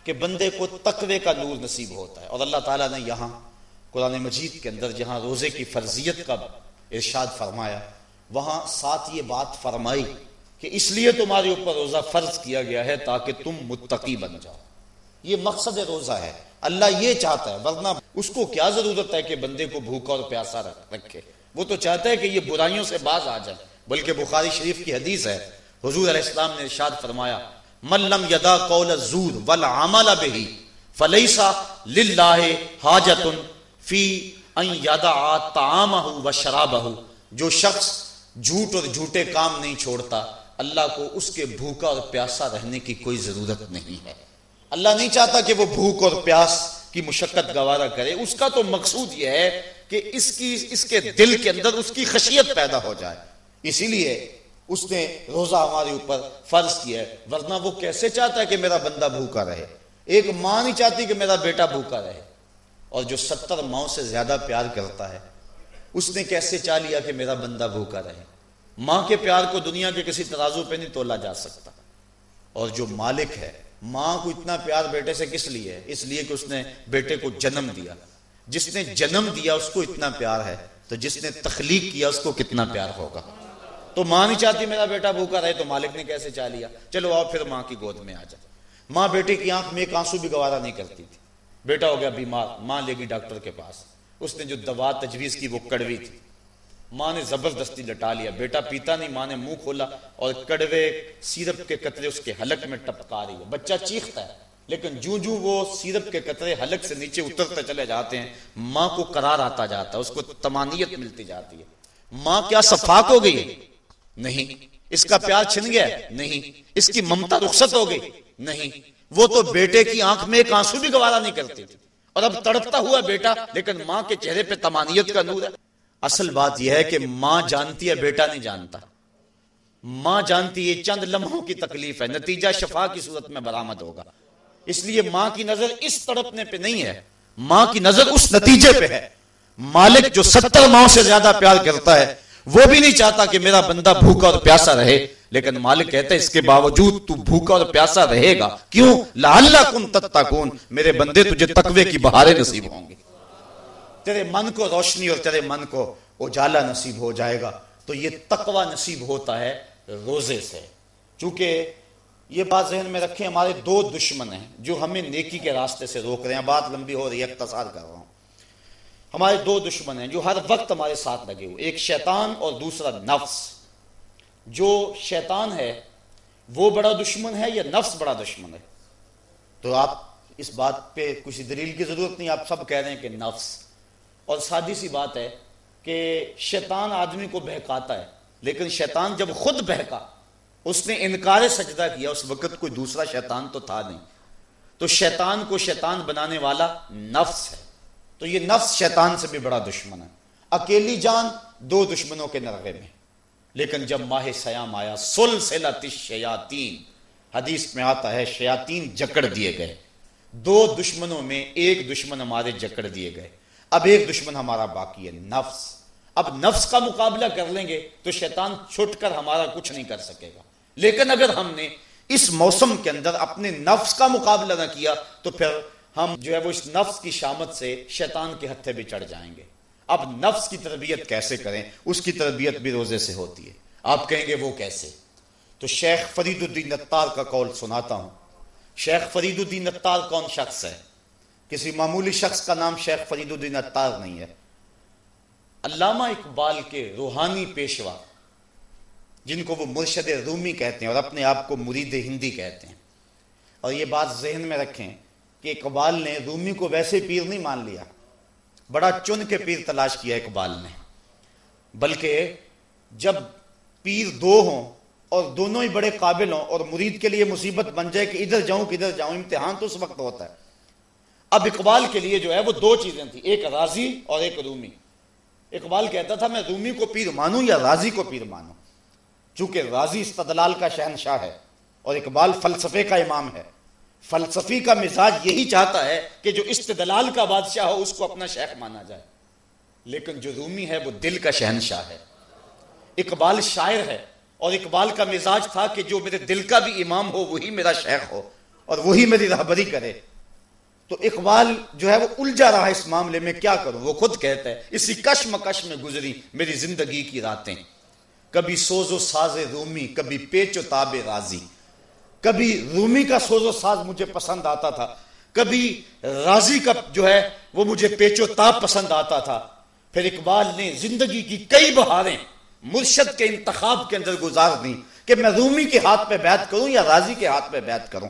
کہ بندے کو تقوی کا نور نصیب ہوتا ہے۔ اور اللہ تعالیٰ نے یہاں قرآن مجید کے اندر جہاں روزے کی فرضیت کا ارشاد فرمایا، وہاں ساتھ یہ بات فرمائی کہ اس لیے تمہارے اوپر روزہ فرض کیا گیا ہے تاکہ تم متقی بن جاؤ۔ یہ مقصد روزہ ہے۔ اللہ یہ چاہتا ہے، ورنہ اس کو کیا ضرورت ہے کہ بندے کو بھوکا اور پیاسا رکھے؟ وہ تو چاہتا ہے کہ یہ برائیوں سے باز آ جائے۔ بلکہ بخاری شریف کی حدیث ہے حضور علیہ السلام نے ارشاد فرمایا ملم یدا قول الزور والعمل به فليس لله حاجت فی ان یدا طعامه وشرابه جو شخص جھوٹ اور جھوٹے کام نہیں چھوڑتا، اللہ کو اس کے بھوکا اور پیاسا رہنے کی کوئی ضرورت نہیں ہے۔ اللہ نہیں چاہتا کہ وہ بھوک اور پیاس کی مشقت گوارا کرے۔ اس کا تو مقصود یہ ہے کہ اس کی، اس کے دل کے اندر اس کی خشیت پیدا ہو جائے۔ اسی لیے اس نے روزہ ہمارے اوپر فرض کیا ہے، ورنہ وہ کیسے چاہتا ہے کہ میرا بندہ بھوکا رہے؟ ایک ماں نہیں چاہتی کہ میرا بیٹا بھوکا رہے۔ اور جو ستر ماؤں سے زیادہ پیار کرتا ہے، اس نے کیسے چاہ لیا کہ میرا بندہ بھوکا رہے؟ ماں کے پیار کو دنیا کے کسی ترازو پہ نہیں تولا جا سکتا۔ اور جو مالک ہے، ماں کو اتنا پیار بیٹے سے کس لیے ہے؟ اس لیے کہ اس نے بیٹے کو جنم دیا۔ جس نے جنم دیا، اس کو اتنا پیار ہے۔ تو جس نے تخلیق کیا، اس کو کتنا پیار ہوگا؟ تو ماں نہیں چاہتی میرا بیٹا بھوکا رہے، تو مالک نے کیسے چاہ لیا؟ چلو آؤ پھر ماں کی گود میں آ جائے ماں بیٹے کی آنکھ میں ایک آنسو بھی گوارا نہیں کرتی تھی۔ بیٹا ہو گیا بیمار، ماں لے گی ڈاکٹر کے پاس۔ اس نے جو دوا تجویز کی وہ کڑوی تھی۔ ماں نے زبردستی لٹا لیا۔ بیٹا پیتا نہیں، ماں نے منہ کھولا اور کڑوے سیرپ کے قطرے اس کے حلق میں ٹپکا رہی ہے۔ بچہ چیختا ہے، لیکن جو جو وہ سیرپ کے قطرے حلق سے نیچے اترتے چلے جاتے ہیں، ماں کو قرار آتا جاتا ہے، اس کو تمانیت ملتی جاتی ہے۔ ماں کیا صفاق ہو گئی ہے؟ نہیں اس کا پیار چھن گیا نہیں۔ اس کی ممتا رخصت ہو گئی؟ نہیں۔ وہ تو بیٹے کی آنکھ میں ایک آنسو بھی گوارا نہیں کرتی تھی۔ اور اب تڑپتا ہوا بیٹا لیکن ماں کے چہرے پہ تمانیت کا نور ہے۔ اصل بات یہ ہے کہ ماں جانتی ہے بیٹا نہیں جانتا۔ ماں جانتی ہے چند لمحوں کی تکلیف ہے۔ نتیجہ شفا کی صورت میں برآمد ہوگا۔ اس لیے ماں کی نظر اس تڑپنے پہ نہیں ہے۔ ماں کی نظر اس نتیجے پہ ہے۔ مالک جو ستر ماں سے زیادہ پیار کرتا ہے وہ بھی نہیں چاہتا کہ میرا بندہ بھوکا اور پیاسا رہے، لیکن مالک کہتا ہے اس کے باوجود تو بھوکا اور پیاسا رہے گا۔ کیوں؟ لعلہ کن تتقون۔ میرے بندے تجھے تقوی کی بہاریں نصیب ہوں گے۔ تیرے من کو روشنی اور تیرے من کو اجالا نصیب ہو جائے گا۔ تو یہ تقوی نصیب ہوتا ہے روزے سے۔ چونکہ یہ بات ذہن میں رکھیں، ہمارے دو دشمن ہیں جو ہمیں نیکی کے راستے سے روک رہے ہیں۔ بات لمبی ہو رہی ہے اختصار کر رہا ہوں۔ ہمارے دو دشمن ہیں جو ہر وقت ہمارے ساتھ لگے ہوئے ایک شیطان اور دوسرا نفس۔ جو شیطان ہے، وہ بڑا دشمن ہے یا نفس بڑا دشمن ہے؟ تو آپ اس بات پہ کسی دلیل کی ضرورت نہیں، آپ سب کہہ رہے ہیں کہ نفس۔ اور سادی سی بات ہے کہ شیطان آدمی کو بہکاتا ہے، لیکن شیطان جب خود بہکا، اس نے انکار سجدہ کیا، اس وقت کوئی دوسرا شیطان تو تھا نہیں۔ تو شیطان کو شیطان بنانے والا نفس ہے۔ تو یہ نفس شیطان سے بھی بڑا دشمن ہے۔ اکیلی جان دو دشمنوں کے نرغے میں۔ لیکن جب ماہ سیام آیا شیاطین حدیث میں آتا ہے، شیاطین جکڑ دیے گئے۔ دو دشمنوں میں ایک دشمن ہمارے جکڑ دیے گئے۔ اب ایک دشمن ہمارا باقی ہے، نفس۔ اب نفس کا مقابلہ کر لیں گے تو شیطان چھٹ کر ہمارا کچھ نہیں کر سکے گا۔ لیکن اگر ہم نے اس موسم کے اندر اپنے نفس کا مقابلہ نہ کیا، تو پھر ہم جو ہے وہ اس نفس کی شامت سے شیطان کے ہتھے بھی چڑھ جائیں گے۔ اب نفس کی تربیت کیسے کریں؟ اس کی تربیت بھی روزے سے ہوتی ہے۔ آپ کہیں گے وہ کیسے؟ تو شیخ فرید الدین نتار کا قول سناتا ہوں۔ شیخ فرید الدین نتار کون شخص ہے؟ کسی معمولی شخص کا نام شیخ فرید الدین نتار نہیں ہے۔ علامہ اقبال کے روحانی پیشوا، جن کو وہ مرشد رومی کہتے ہیں اور اپنے آپ کو مرید ہندی کہتے ہیں۔ اور یہ بات ذہن میں رکھیں کہ اقبال نے رومی کو ویسے پیر نہیں مان لیا۔ بڑا چن کے پیر تلاش کیا اقبال نے۔ بلکہ جب پیر دو ہوں اور دونوں ہی بڑے قابل ہوں اور مرید کے لیے مصیبت بن جائے کہ ادھر جاؤں کدھر جاؤں، امتحان تو اس وقت ہوتا ہے۔ اب اقبال کے لیے جو ہے وہ دو چیزیں تھیں، ایک راضی اور ایک رومی۔ اقبال کہتا تھا، میں رومی کو پیر مانوں یا راضی کو پیر مانوں؟ چونکہ راضی استدلال کا شہنشاہ ہے اور اقبال فلسفے کا امام ہے۔ فلسفی کا مزاج یہی چاہتا ہے کہ جو استدلال کا بادشاہ ہو اس کو اپنا شیخ مانا جائے۔ لیکن جو رومی ہے وہ دل کا شہنشاہ ہے۔ اقبال شاعر ہے اور اقبال کا مزاج تھا کہ جو میرے دل کا بھی امام ہو وہی میرا شیخ ہو اور وہی میری رہبری کرے۔ تو اقبال جو ہے وہ الجھا رہا اس معاملے میں، کیا کروں؟ وہ خود کہتا ہے، اسی کش میں گزری میری زندگی کی راتیں۔ کبھی سوز و ساز رومی، کبھی پیچ و تاب راضی۔ کبھی رومی کا سوز و ساز مجھے پسند آتا تھا، کبھی راضی کا جو ہے وہ مجھے پیچ و تاب پسند آتا تھا۔ پھر اقبال نے زندگی کی کئی بہاریں مرشد کے انتخاب کے اندر گزار دی کہ میں رومی کے ہاتھ پہ بیعت کروں یا راضی کے ہاتھ پہ بیعت کروں۔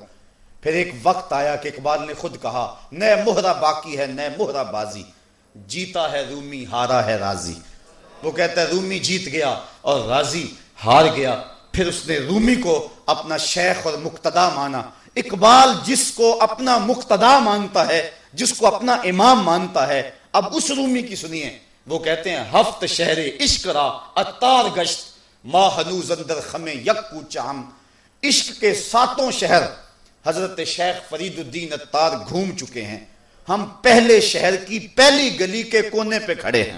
پھر ایک وقت آیا کہ اقبال نے خود کہا، نئے مہرا باقی ہے، نئے مہرا بازی۔ جیتا ہے رومی، ہارا ہے راضی۔ وہ کہتا ہے، رومی جیت گیا اور راضی ہار گیا۔ پھر اس نے رومی کو اپنا شیخ اور مقتدا مانا۔ اقبال جس کو اپنا مقتدا مانتا ہے، جس کو اپنا امام مانتا ہے، اب اس رومی کی سنیے۔ وہ کہتے ہیں، ہفت شہر عشق را اتار گشت ماہ ہنوز اندر خمے یکو چام۔ عشق کے ساتوں شہر حضرت شیخ فرید الدین اتار گھوم چکے ہیں۔ ہم پہلے شہر کی پہلی گلی کے کونے پہ کھڑے ہیں۔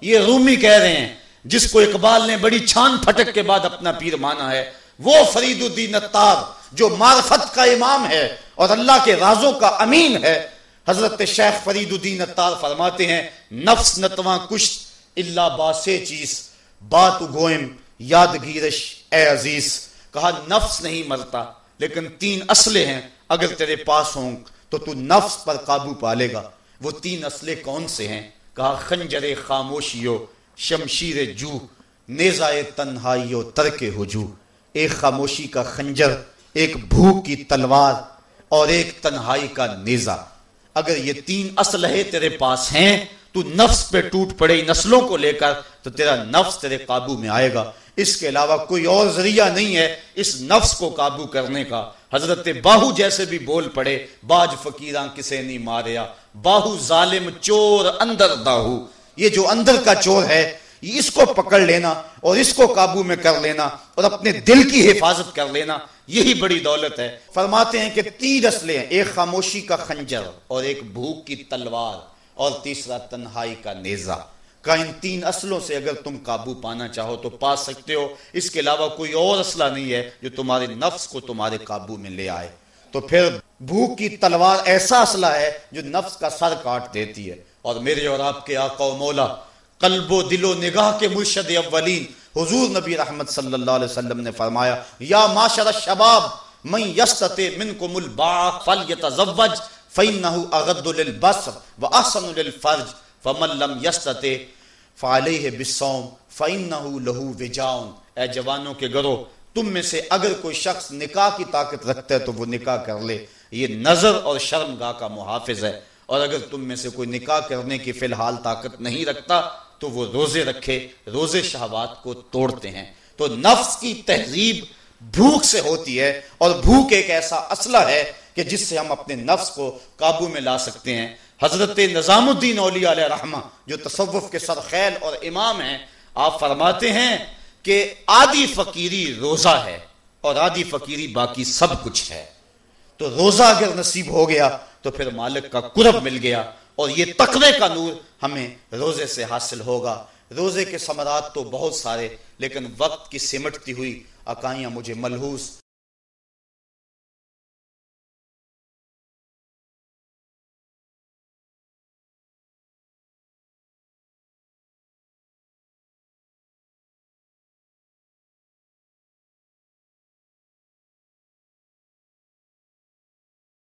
یہ رومی کہہ رہے ہیں جس کو اقبال نے بڑی چھان پھٹک کے بعد اپنا پیر مانا ہے، وہ فرید الدین اتار جو معرفت کا امام ہے اور اللہ کے رازوں کا امین ہے، حضرت شیخ فرید الدین اتار فرماتے ہیں، نفس نتواں کشت اللہ باسے چیز، بات گوئم یاد گیرش اے عزیز۔ کہا، نفس نہیں مرتا، لیکن تین اصلے ہیں، اگر تیرے پاس ہوں تو تو نفس پر قابو پالے گا۔ وہ تین اصلے کون سے ہیں؟ کہا، خنجر خاموشیو۔ شمشیر جو، نیزائے تنہائیو ترک ہجو۔ ایک خاموشی کا خنجر، ایک بھوک کی تلوار اور ایک تنہائی کا نیزہ۔ اگر یہ تین اسلحے تیرے پاس ہیں، تو نفس پہ ٹوٹ پڑے نسلوں کو لے کر تو تیرا نفس تیرے قابو میں آئے گا۔ اس کے علاوہ کوئی اور ذریعہ نہیں ہے اس نفس کو قابو کرنے کا۔ حضرت باہو جیسے بھی بول پڑے، باج فقیراں کسے نہیں ماریا۔ باہو ظالم چور اندر داہو۔ یہ جو اندر کا چور ہے، اس کو پکڑ لینا اور اس کو قابو میں کر لینا اور اپنے دل کی حفاظت کر لینا، یہی بڑی دولت ہے۔ فرماتے ہیں کہ تین اصلے ہیں، ایک خاموشی کا خنجر اور ایک بھوک کی تلوار اور تیسرا تنہائی کا نیزہ۔ کا ان تین اصلوں سے اگر تم قابو پانا چاہو تو پا سکتے ہو۔ اس کے علاوہ کوئی اور اصلہ نہیں ہے جو تمہارے نفس کو تمہارے قابو میں لے آئے۔ تو پھر بھوک کی تلوار ایسا اصلہ ہے جو نفس کا سر کاٹ دیتی ہے۔ اور میرے اور آپ کے آقا و مولا، قلب و دل و نگاہ کے مرشد اولین، حضور نبی رحمت صلی اللہ علیہ وسلم نے فرمایا، یا معاشر الشباب، من یستط منکم الباع فلیتزوج فإنه اغض للبصر واحسن للفرج، فمن لم یستط فعلیہ بالصوم فإنه له وجاء اے جوانوں کے گرو تم میں سے اگر کوئی شخص نکاح کی طاقت رکھتا ہے تو وہ نکاح کر لے۔ یہ نظر اور شرمگاہ کا محافظ ہے۔ اور اگر تم میں سے کوئی نکاح کرنے کی فی الحال طاقت نہیں رکھتا، تو وہ روزے رکھے، روزے شہوات کو توڑتے ہیں۔ تو نفس کی تہذیب بھوک سے ہوتی ہے اور بھوک ایک ایسا اسلحہ ہے کہ جس سے ہم اپنے نفس کو قابو میں لا سکتے ہیں۔ حضرت نظام الدین اولیاء علیہ رحمہ جو تصوف کے سرخیل اور امام ہیں، آپ فرماتے ہیں کہ آدھی فقیری روزہ ہے اور آدھی فقیری باقی سب کچھ ہے۔ تو روزہ اگر نصیب ہو گیا تو پھر مالک کا قرب مل گیا اور یہ تقوی کا نور ہمیں روزے سے حاصل ہوگا۔ روزے کے ثمرات تو بہت سارے، لیکن وقت کی سمٹتی ہوئی اکائیاں مجھے ملحوظ